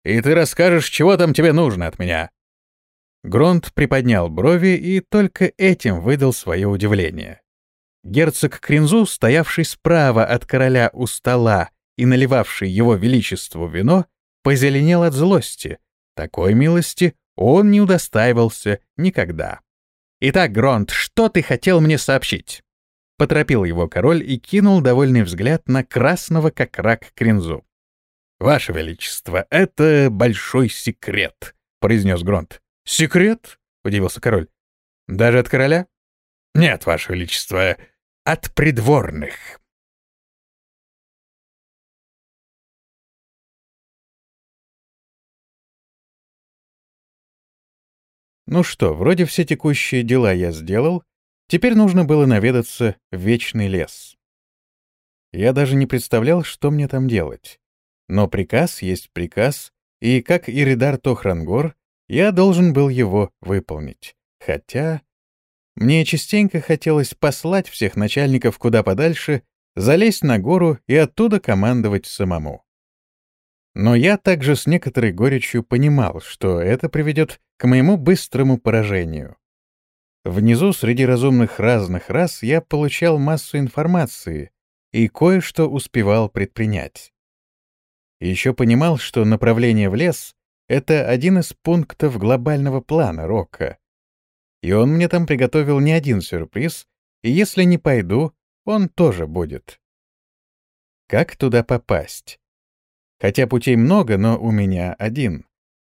Speaker 1: и ты расскажешь, чего там тебе нужно от меня». Гронд приподнял брови и только этим выдал свое удивление. Герцог Кринзу, стоявший справа от короля у стола и наливавший его величеству вино, позеленел от злости. Такой милости он не удостаивался никогда. «Итак, Гронт, что ты хотел мне сообщить?» Поторопил его король и кинул довольный взгляд на красного как рак Кринзу. «Ваше Величество, это большой секрет», — произнес Гронт. «Секрет?» — удивился король. «Даже от короля?» «Нет, Ваше Величество, от придворных». Ну что, вроде все текущие дела я сделал, теперь нужно было наведаться в Вечный лес. Я даже не представлял, что мне там делать. Но приказ есть приказ, и, как Иридар Тохрангор, я должен был его выполнить. Хотя... Мне частенько хотелось послать всех начальников куда подальше, залезть на гору и оттуда командовать самому. Но я также с некоторой горечью понимал, что это приведет к моему быстрому поражению. Внизу, среди разумных разных рас, я получал массу информации и кое-что успевал предпринять. Еще понимал, что направление в лес — это один из пунктов глобального плана Рока. И он мне там приготовил не один сюрприз, и если не пойду, он тоже будет. Как туда попасть? Хотя путей много, но у меня один.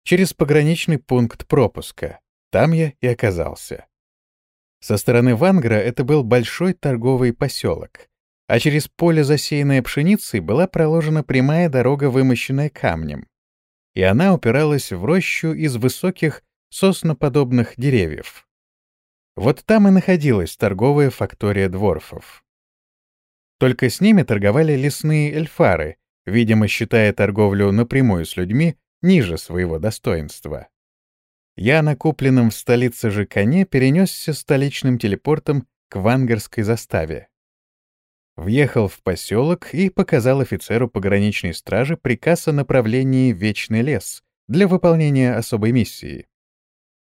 Speaker 1: Через пограничный пункт пропуска. Там я и оказался. Со стороны Вангра это был большой торговый поселок, а через поле, засеянное пшеницей, была проложена прямая дорога, вымощенная камнем. и она упиралась в рощу из высоких сосноподобных деревьев. Вот там и находилась торговая фактория дворфов. Только с ними торговали лесные эльфары, видимо, считая торговлю напрямую с людьми ниже своего достоинства. Я на купленном в столице же коне перенесся столичным телепортом к вангарской заставе. Въехал в поселок и показал офицеру пограничной стражи приказ о направлении Вечный лес для выполнения особой миссии.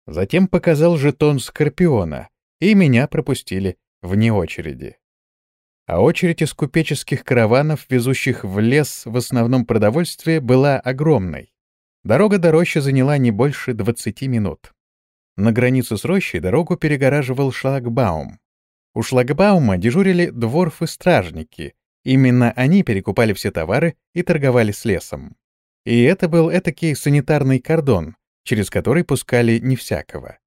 Speaker 1: Затем показал жетон Скорпиона, и меня пропустили вне очереди. А очередь из купеческих караванов, везущих в лес в основном продовольствие, была огромной. Дорога до рощи заняла не больше 20 минут. На границу с рощей дорогу перегораживал шлагбаум. У шлагбаума дежурили дворфы-стражники. Именно они перекупали все товары и торговали с лесом. И это был этакий санитарный кордон, через который пускали не всякого.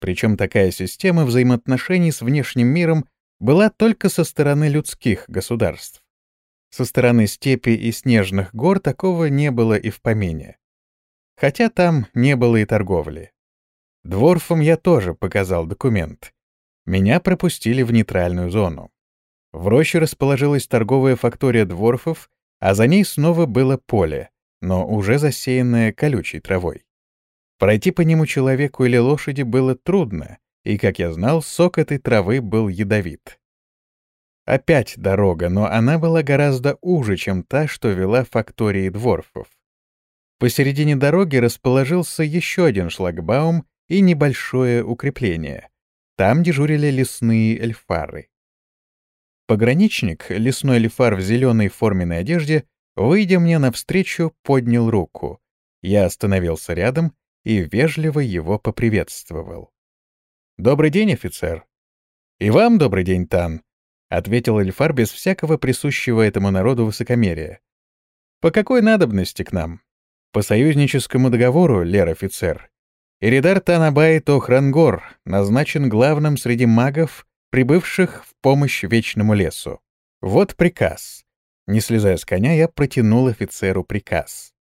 Speaker 1: Причем такая система взаимоотношений с внешним миром была только со стороны людских государств. Со стороны степи и снежных гор такого не было и в помине хотя там не было и торговли. Дворфам я тоже показал документ. Меня пропустили в нейтральную зону. В роще расположилась торговая фактория дворфов, а за ней снова было поле, но уже засеянное колючей травой. Пройти по нему человеку или лошади было трудно, и, как я знал, сок этой травы был ядовит. Опять дорога, но она была гораздо уже, чем та, что вела фактории дворфов. Посередине дороги расположился еще один шлагбаум и небольшое укрепление. Там дежурили лесные эльфары. Пограничник, лесной эльфар в зеленой форменной одежде, выйдя мне навстречу, поднял руку. Я остановился рядом и вежливо его поприветствовал. «Добрый день, офицер!» «И вам добрый день, Тан!» — ответил Эльфар без всякого присущего этому народу высокомерия. «По какой надобности к нам?» По союзническому договору, лер-офицер, Иридар Танабай Тохрангор назначен главным среди магов, прибывших в помощь Вечному лесу. Вот приказ. Не слезая с коня, я протянул офицеру приказ.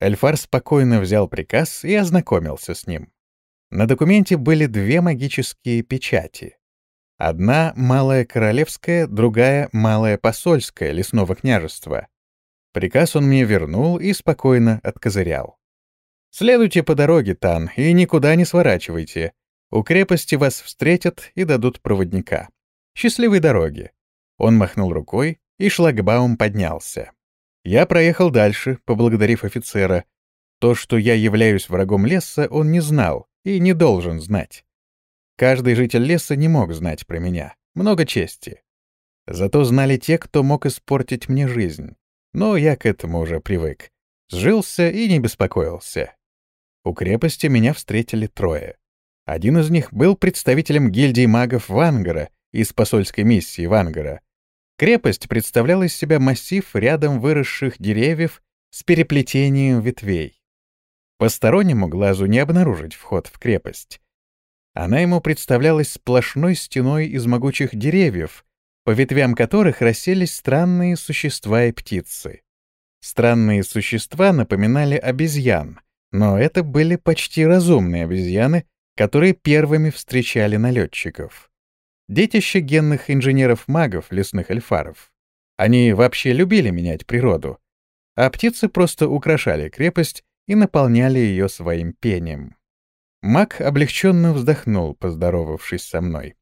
Speaker 1: Эльфар спокойно взял приказ и ознакомился с ним. На документе были две магические печати. Одна — малая королевская, другая — малая посольская лесного княжества. Приказ он мне вернул и спокойно откозырял. «Следуйте по дороге, Тан, и никуда не сворачивайте. У крепости вас встретят и дадут проводника. Счастливой дороги!» Он махнул рукой, и шлагбаум поднялся. Я проехал дальше, поблагодарив офицера. То, что я являюсь врагом леса, он не знал и не должен знать. Каждый житель леса не мог знать про меня. Много чести. Зато знали те, кто мог испортить мне жизнь. Но я к этому уже привык. Сжился и не беспокоился. У крепости меня встретили трое. Один из них был представителем гильдии магов Вангара из посольской миссии Вангара. Крепость представляла из себя массив рядом выросших деревьев с переплетением ветвей. Постороннему глазу не обнаружить вход в крепость. Она ему представлялась сплошной стеной из могучих деревьев, по ветвям которых расселись странные существа и птицы. Странные существа напоминали обезьян, но это были почти разумные обезьяны, которые первыми встречали налетчиков. Детище генных инженеров-магов, лесных эльфаров. Они вообще любили менять природу, а птицы просто украшали крепость и наполняли ее своим пением. Маг облегченно вздохнул, поздоровавшись со мной.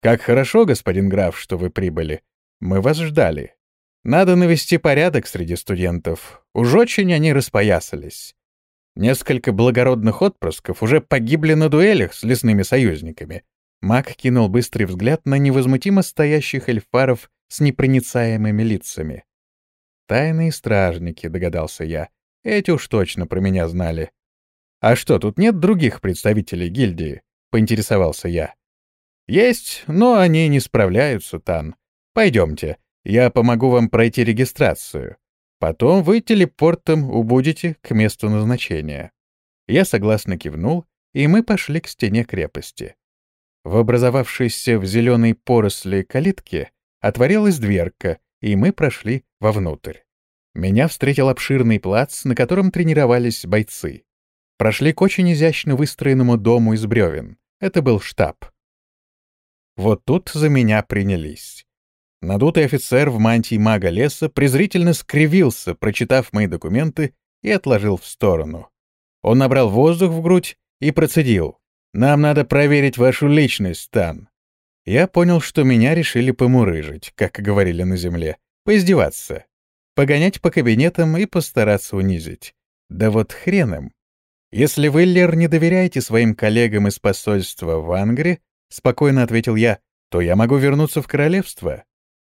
Speaker 1: «Как хорошо, господин граф, что вы прибыли. Мы вас ждали. Надо навести порядок среди студентов. Уж очень они распоясались. Несколько благородных отпрысков уже погибли на дуэлях с лесными союзниками». Маг кинул быстрый взгляд на невозмутимо стоящих эльфаров с непроницаемыми лицами. «Тайные стражники», — догадался я. «Эти уж точно про меня знали». «А что, тут нет других представителей гильдии?» — поинтересовался я. «Есть, но они не справляются, Тан. Пойдемте, я помогу вам пройти регистрацию. Потом вы телепортом убудете к месту назначения». Я согласно кивнул, и мы пошли к стене крепости. В образовавшейся в зеленой поросли калитке отворилась дверка, и мы прошли вовнутрь. Меня встретил обширный плац, на котором тренировались бойцы. Прошли к очень изящно выстроенному дому из бревен. Это был штаб. Вот тут за меня принялись. Надутый офицер в мантии мага леса презрительно скривился, прочитав мои документы, и отложил в сторону. Он набрал воздух в грудь и процедил. «Нам надо проверить вашу личность, Тан». Я понял, что меня решили помурыжить, как говорили на земле, поиздеваться погонять по кабинетам и постараться унизить. Да вот хрен им. Если вы, Лер, не доверяете своим коллегам из посольства в Ангре, спокойно ответил я, то я могу вернуться в королевство.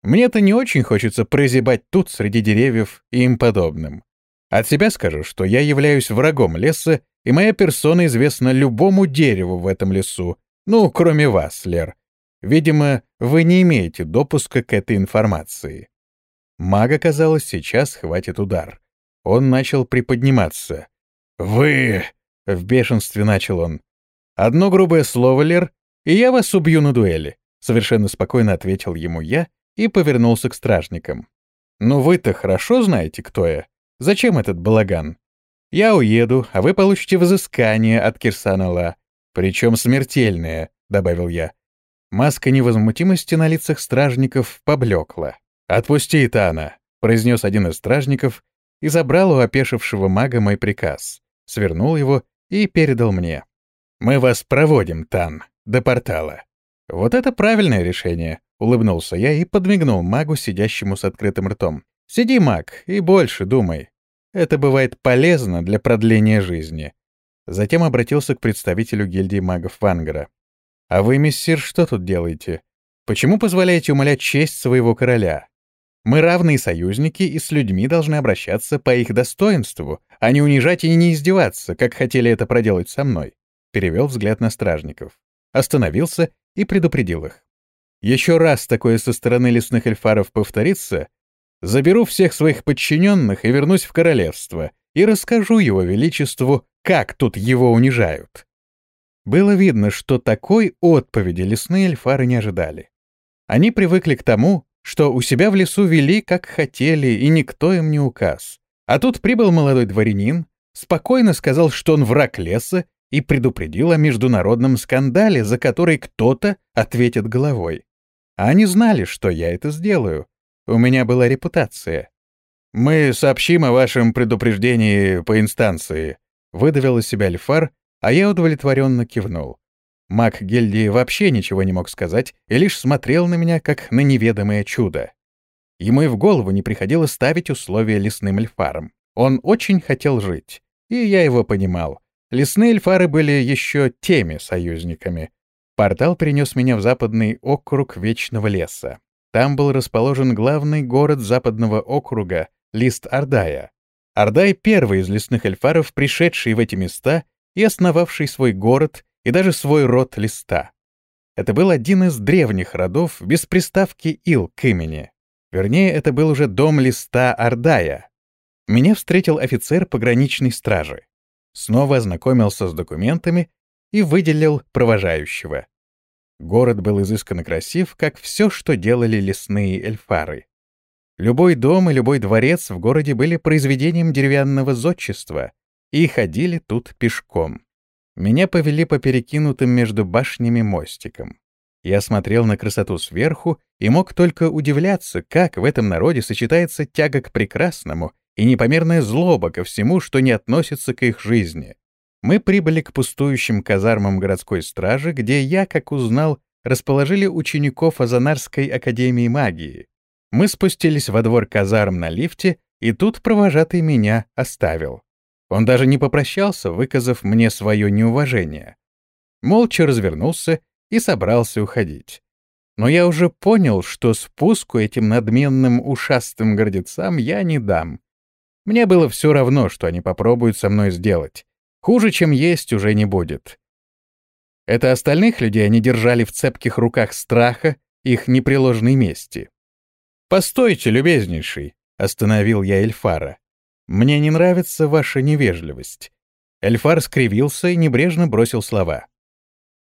Speaker 1: Мне-то не очень хочется прозябать тут среди деревьев и им подобным. От себя скажу, что я являюсь врагом леса, и моя персона известна любому дереву в этом лесу, ну, кроме вас, Лер. Видимо, вы не имеете допуска к этой информации. Мага, казалось, сейчас хватит удар. Он начал приподниматься. «Вы...» — в бешенстве начал он. «Одно грубое слово, Лер, и я вас убью на дуэли», — совершенно спокойно ответил ему я и повернулся к стражникам. «Ну вы-то хорошо знаете, кто я. Зачем этот балаган? Я уеду, а вы получите взыскание от Кирсана Ла, причем смертельное», — добавил я. Маска невозмутимости на лицах стражников поблекла. «Отпусти Тана», — произнес один из стражников и забрал у опешившего мага мой приказ, свернул его и передал мне. «Мы вас проводим, Тан, до портала». «Вот это правильное решение», — улыбнулся я и подмигнул магу, сидящему с открытым ртом. «Сиди, маг, и больше думай. Это бывает полезно для продления жизни». Затем обратился к представителю гильдии магов Вангара. «А вы, мессир, что тут делаете? Почему позволяете умолять честь своего короля? Мы равные союзники и с людьми должны обращаться по их достоинству, а не унижать и не издеваться, как хотели это проделать со мной. Перевел взгляд на стражников. Остановился и предупредил их. Еще раз такое со стороны лесных эльфаров повторится, заберу всех своих подчиненных и вернусь в королевство и расскажу его величеству, как тут его унижают. Было видно, что такой отповеди лесные эльфары не ожидали. Они привыкли к тому, что у себя в лесу вели, как хотели, и никто им не указ. А тут прибыл молодой дворянин, спокойно сказал, что он враг леса, и предупредил о международном скандале, за который кто-то ответит головой. А они знали, что я это сделаю. У меня была репутация. «Мы сообщим о вашем предупреждении по инстанции», — выдавил из себя Альфар, а я удовлетворенно кивнул. Маг гильдии вообще ничего не мог сказать и лишь смотрел на меня, как на неведомое чудо. Ему и в голову не приходило ставить условия лесным эльфарам. Он очень хотел жить, и я его понимал. Лесные эльфары были еще теми союзниками. Портал принес меня в западный округ Вечного леса. Там был расположен главный город западного округа — Лист Ардая. Ардай — первый из лесных эльфаров, пришедший в эти места и основавший свой город и даже свой род листа. Это был один из древних родов без приставки «ил» к имени. Вернее, это был уже дом листа Ордая. Меня встретил офицер пограничной стражи. Снова ознакомился с документами и выделил провожающего. Город был изысканно красив, как все, что делали лесные эльфары. Любой дом и любой дворец в городе были произведением деревянного зодчества и ходили тут пешком. Меня повели по перекинутым между башнями мостикам. Я смотрел на красоту сверху и мог только удивляться, как в этом народе сочетается тяга к прекрасному и непомерная злоба ко всему, что не относится к их жизни. Мы прибыли к пустующим казармам городской стражи, где я, как узнал, расположили учеников Азанарской академии магии. Мы спустились во двор казарм на лифте, и тут провожатый меня оставил. Он даже не попрощался, выказав мне свое неуважение. Молча развернулся и собрался уходить. Но я уже понял, что спуску этим надменным ушастым гордецам я не дам. Мне было все равно, что они попробуют со мной сделать. Хуже, чем есть, уже не будет. Это остальных людей они держали в цепких руках страха, их непреложной мести. «Постойте, любезнейший!» — остановил я Эльфара. «Мне не нравится ваша невежливость». Эльфар скривился и небрежно бросил слова.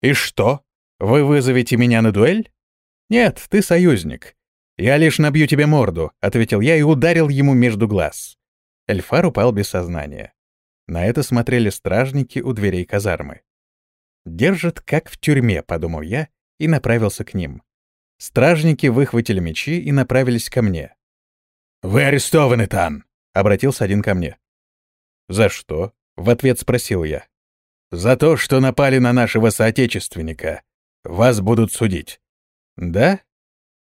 Speaker 1: «И что? Вы вызовете меня на дуэль?» «Нет, ты союзник. «Я лишь набью тебе морду», — ответил я и ударил ему между глаз. Эльфар упал без сознания. На это смотрели стражники у дверей казармы. «Держат, как в тюрьме», — подумал я и направился к ним. Стражники выхватили мечи и направились ко мне.
Speaker 2: «Вы арестованы, Тан!» — обратился один ко мне.
Speaker 1: «За что?» — в ответ спросил я.
Speaker 2: «За то, что напали на нашего соотечественника. Вас будут судить».
Speaker 1: «Да?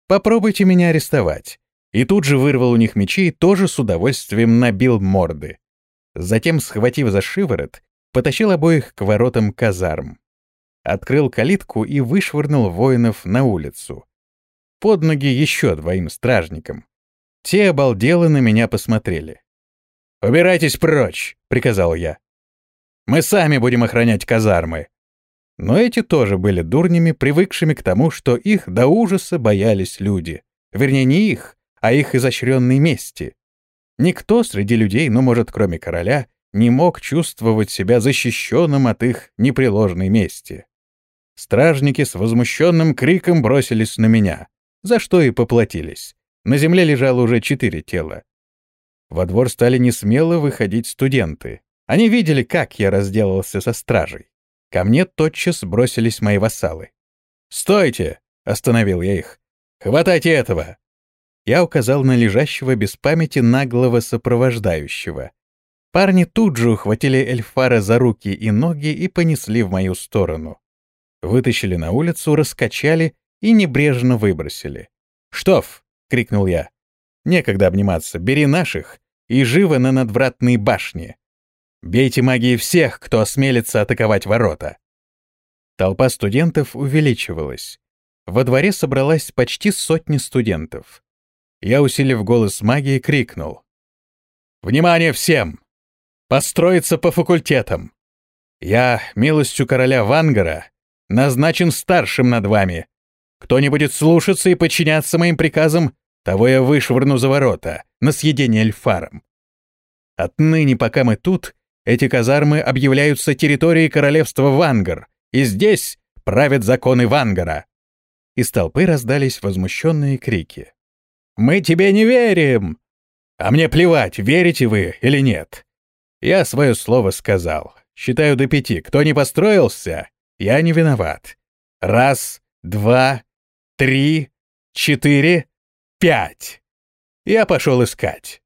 Speaker 1: Попробуйте меня арестовать». И тут же вырвал у них мечи и тоже с удовольствием набил морды. Затем, схватив за шиворот, потащил обоих к воротам казарм. Открыл калитку и вышвырнул воинов на улицу. Под ноги еще двоим стражникам. Те обалдело на меня посмотрели.
Speaker 2: «Убирайтесь прочь!» — приказал я. «Мы сами будем охранять казармы!»
Speaker 1: Но эти тоже были дурнями, привыкшими к тому, что их до ужаса боялись люди. Вернее, не их, а их изощренной мести. Никто среди людей, ну, может, кроме короля, не мог чувствовать себя защищенным от их непреложной мести. Стражники с возмущенным криком бросились на меня, за что и поплатились. На земле лежало уже четыре тела. Во двор стали несмело выходить студенты. Они видели, как я разделался со стражей. Ко мне тотчас бросились мои вассалы. «Стойте!» — остановил я их. «Хватайте этого!» Я указал на лежащего без памяти наглого сопровождающего. Парни тут же ухватили Эльфара за руки и ноги и понесли в мою сторону. Вытащили на улицу, раскачали и небрежно выбросили. «Штоф!» — крикнул я. «Некогда обниматься, бери наших и живо на надвратные башни. Бейте магией всех, кто осмелится атаковать ворота». Толпа студентов увеличивалась. Во дворе собралась почти сотни студентов. Я, усилив голос магии, крикнул. «Внимание всем! Построиться по факультетам! Я, милостью короля Вангара, назначен старшим над вами. Кто не будет слушаться и подчиняться моим приказам, того я вышвырну за ворота, на съедение эльфаром. Отныне, пока мы тут, эти казармы объявляются территорией королевства Вангар, и здесь правят законы Вангара». Из толпы раздались возмущенные крики. Мы тебе не верим!» «А мне плевать, верите вы или нет. Я свое слово сказал. Считаю до пяти. Кто не построился, я не виноват. Раз, два, три, четыре, пять. Я пошел искать.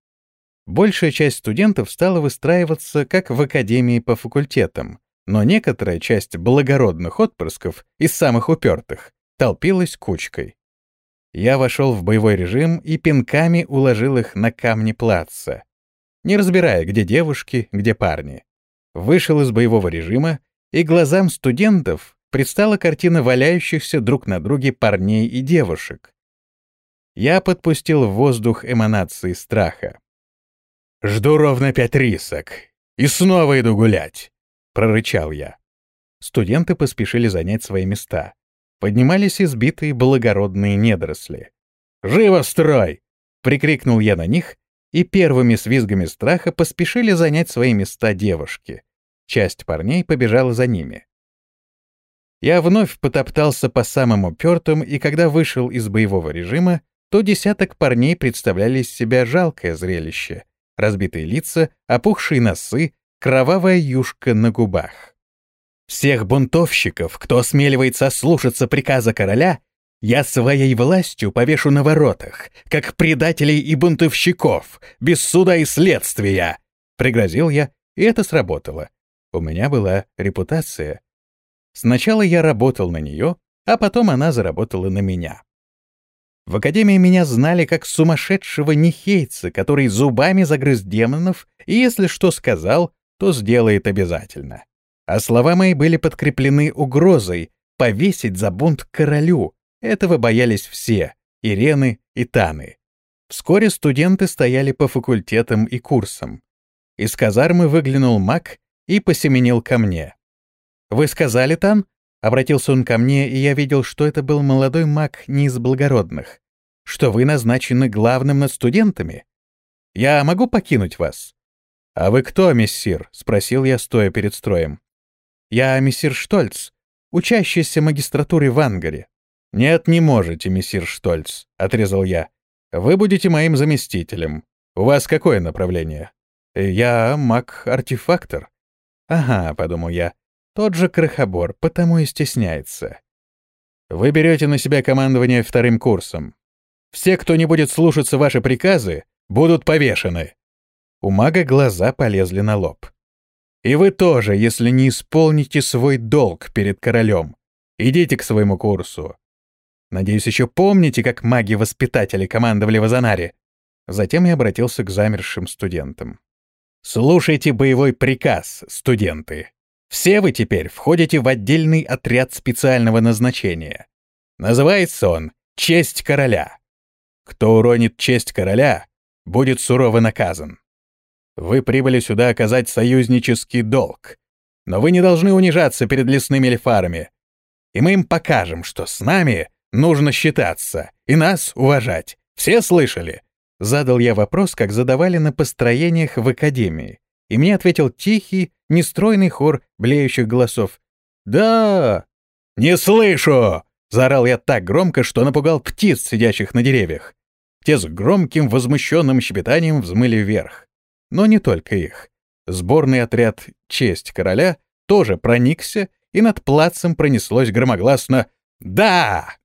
Speaker 1: Большая часть студентов стала выстраиваться как в академии по факультетам, но некоторая часть благородных отпрысков из самых упертых толпилась кучкой. Я вошел в боевой режим и пинками уложил их на камни плаца, не разбирая, где девушки, где парни. Вышел из боевого режима, и глазам студентов предстала картина валяющихся друг на друге парней и девушек. Я подпустил в воздух эманации страха.
Speaker 2: «Жду ровно пять рисок. И снова иду гулять», — прорычал я.
Speaker 1: Студенты поспешили занять свои места поднимались избитые благородные недоросли.
Speaker 2: «Живо строй!»
Speaker 1: — прикрикнул я на них, и первыми с визгами страха поспешили занять свои места девушки. Часть парней побежала за ними. Я вновь потоптался по самым упертым, и когда вышел из боевого режима, то десяток парней представляли из себя жалкое зрелище. Разбитые лица, опухшие носы, кровавая юшка на губах. Всех бунтовщиков, кто осмеливается слушаться приказа короля, я своей властью повешу на воротах, как предателей и бунтовщиков, без суда и следствия!» Пригрозил я, и это сработало. У меня была репутация. Сначала я работал на нее, а потом она заработала на меня. В Академии меня знали как сумасшедшего нехейца, который зубами загрыз демонов, и если что сказал, то сделает обязательно. А слова мои были подкреплены угрозой повесить за бунт королю. Этого боялись все — Ирены и Таны. Вскоре студенты стояли по факультетам и курсам. Из казармы выглянул маг и посеменил ко мне. «Вы сказали, Тан?» — обратился он ко мне, и я видел, что это был молодой маг не из благородных. «Что вы назначены главным над студентами? Я могу покинуть вас?» «А вы кто, мессир?» — спросил я, стоя перед строем. Я мессир Штольц, учащийся магистратуры в Ангаре. Нет, не можете, мессир Штольц, отрезал я. Вы будете моим заместителем. У вас какое направление? Я маг-артефактор. Ага, подумал я, тот же крохобор, потому и стесняется. Вы берете на себя командование вторым курсом. Все, кто не будет слушаться ваши приказы, будут повешены. У мага глаза полезли на лоб. И вы тоже, если не исполните свой долг перед королем. Идите к своему курсу. Надеюсь, еще помните, как маги-воспитатели командовали в Азанаре. Затем я обратился к замершим студентам. Слушайте боевой приказ, студенты. Все вы теперь входите в отдельный отряд специального назначения. Называется он «Честь короля». Кто уронит честь короля, будет сурово наказан. Вы прибыли сюда оказать союзнический долг, но вы не должны унижаться перед лесными эльфарами. И мы им покажем, что с нами нужно считаться и нас уважать. Все слышали? Задал я вопрос, как задавали на построениях в академии, и мне ответил тихий, нестройный хор блеющих голосов. «Да!» «Не слышу!» — заорал я так громко, что напугал птиц, сидящих на деревьях. Те с громким возмущенным щебетанием взмыли вверх. Но не только их. Сборный отряд «Честь короля» тоже проникся, и над плацем пронеслось громогласно «Да!»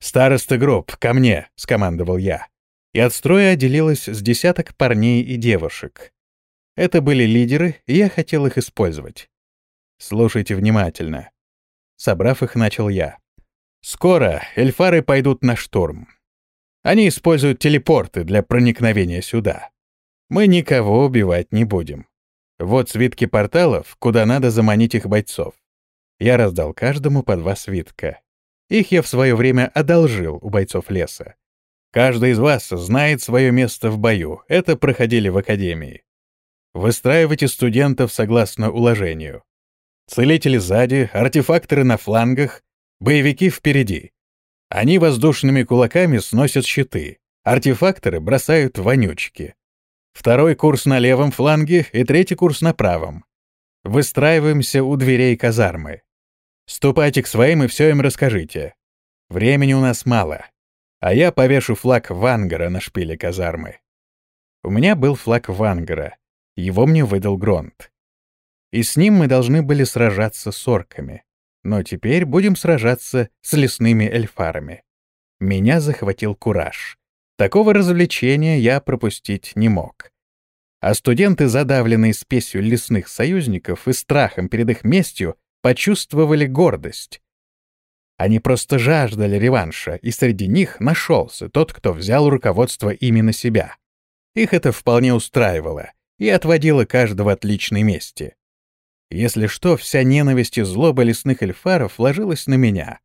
Speaker 1: «Староста групп, ко мне!» — скомандовал я. И от строя отделилось с десяток парней и девушек. Это были лидеры, и я хотел их использовать. Слушайте внимательно. Собрав их, начал я. Скоро эльфары пойдут на штурм. Они используют телепорты для проникновения сюда. Мы никого убивать не будем. Вот свитки порталов, куда надо заманить их бойцов. Я раздал каждому по два свитка. Их я в свое время одолжил у бойцов леса. Каждый из вас знает свое место в бою. Это проходили в академии. Выстраивайте студентов согласно уложению. Целители сзади, артефакторы на флангах, боевики впереди. Они воздушными кулаками сносят щиты, артефакторы бросают вонючки. Второй курс на левом фланге и третий курс на правом. Выстраиваемся у дверей казармы. Ступайте к своим и все им расскажите. Времени у нас мало. А я повешу флаг Вангара на шпиле казармы. У меня был флаг Вангара. Его мне выдал Гронт. И с ним мы должны были сражаться с орками. Но теперь будем сражаться с лесными эльфарами. Меня захватил кураж. Такого развлечения я пропустить не мог. А студенты, задавленные спесью лесных союзников и страхом перед их местью, почувствовали гордость. Они просто жаждали реванша, и среди них нашелся тот, кто взял руководство именно себя. Их это вполне устраивало и отводило каждого от личной мести. Если что, вся ненависть и злоба лесных эльфаров ложилась на меня.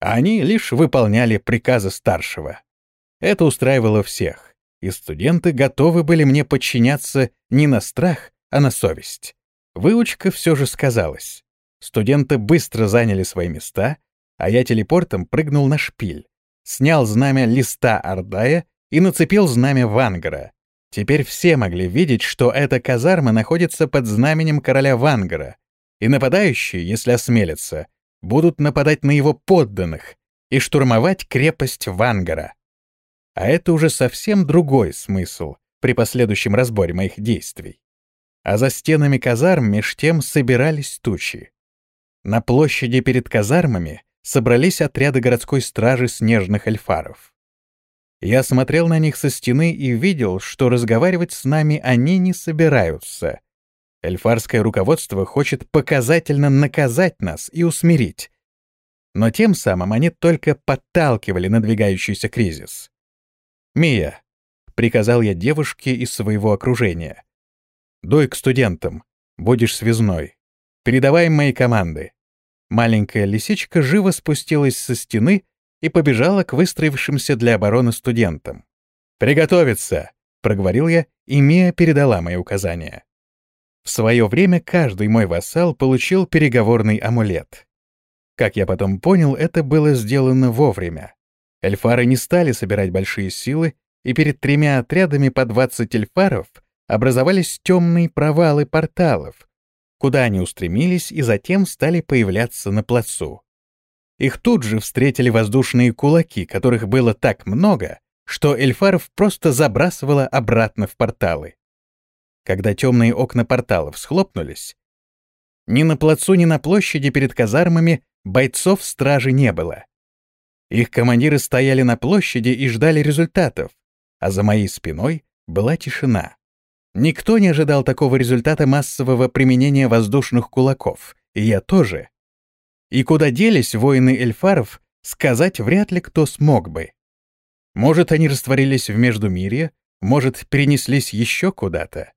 Speaker 1: Они лишь выполняли приказы старшего. Это устраивало всех, и студенты готовы были мне подчиняться не на страх, а на совесть. Выучка все же сказалась. Студенты быстро заняли свои места, а я телепортом прыгнул на шпиль, снял знамя листа Ордая и нацепил знамя Вангара. Теперь все могли видеть, что эта казарма находится под знаменем короля Вангара, и нападающие, если осмелятся, будут нападать на его подданных и штурмовать крепость Вангара. А это уже совсем другой смысл при последующем разборе моих действий. А за стенами казарм меж тем собирались тучи. На площади перед казармами собрались отряды городской стражи снежных эльфаров. Я смотрел на них со стены и видел, что разговаривать с нами они не собираются. Эльфарское руководство хочет показательно наказать нас и усмирить. Но тем самым они только подталкивали надвигающийся кризис. «Мия», — приказал я девушке из своего окружения, — «дуй к студентам, будешь связной. Передавай мои команды». Маленькая лисичка живо спустилась со стены и побежала к выстроившимся для обороны студентам. «Приготовиться!» — проговорил я, и Мия передала мои указания. В свое время каждый мой вассал получил переговорный амулет. Как я потом понял, это было сделано вовремя. Эльфары не стали собирать большие силы, и перед тремя отрядами по 20 эльфаров образовались темные провалы порталов, куда они устремились и затем стали появляться на плацу. Их тут же встретили воздушные кулаки, которых было так много, что эльфаров просто забрасывало обратно в порталы. Когда темные окна порталов схлопнулись, ни на плацу, ни на площади перед казармами бойцов стражи не было. Их командиры стояли на площади и ждали результатов, а за моей спиной была тишина. Никто не ожидал такого результата массового применения воздушных кулаков, и я тоже. И куда делись воины эльфаров, сказать вряд ли кто смог бы. Может, они растворились в Междумирье, может, перенеслись еще куда-то.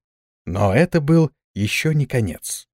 Speaker 1: Но это был еще не конец.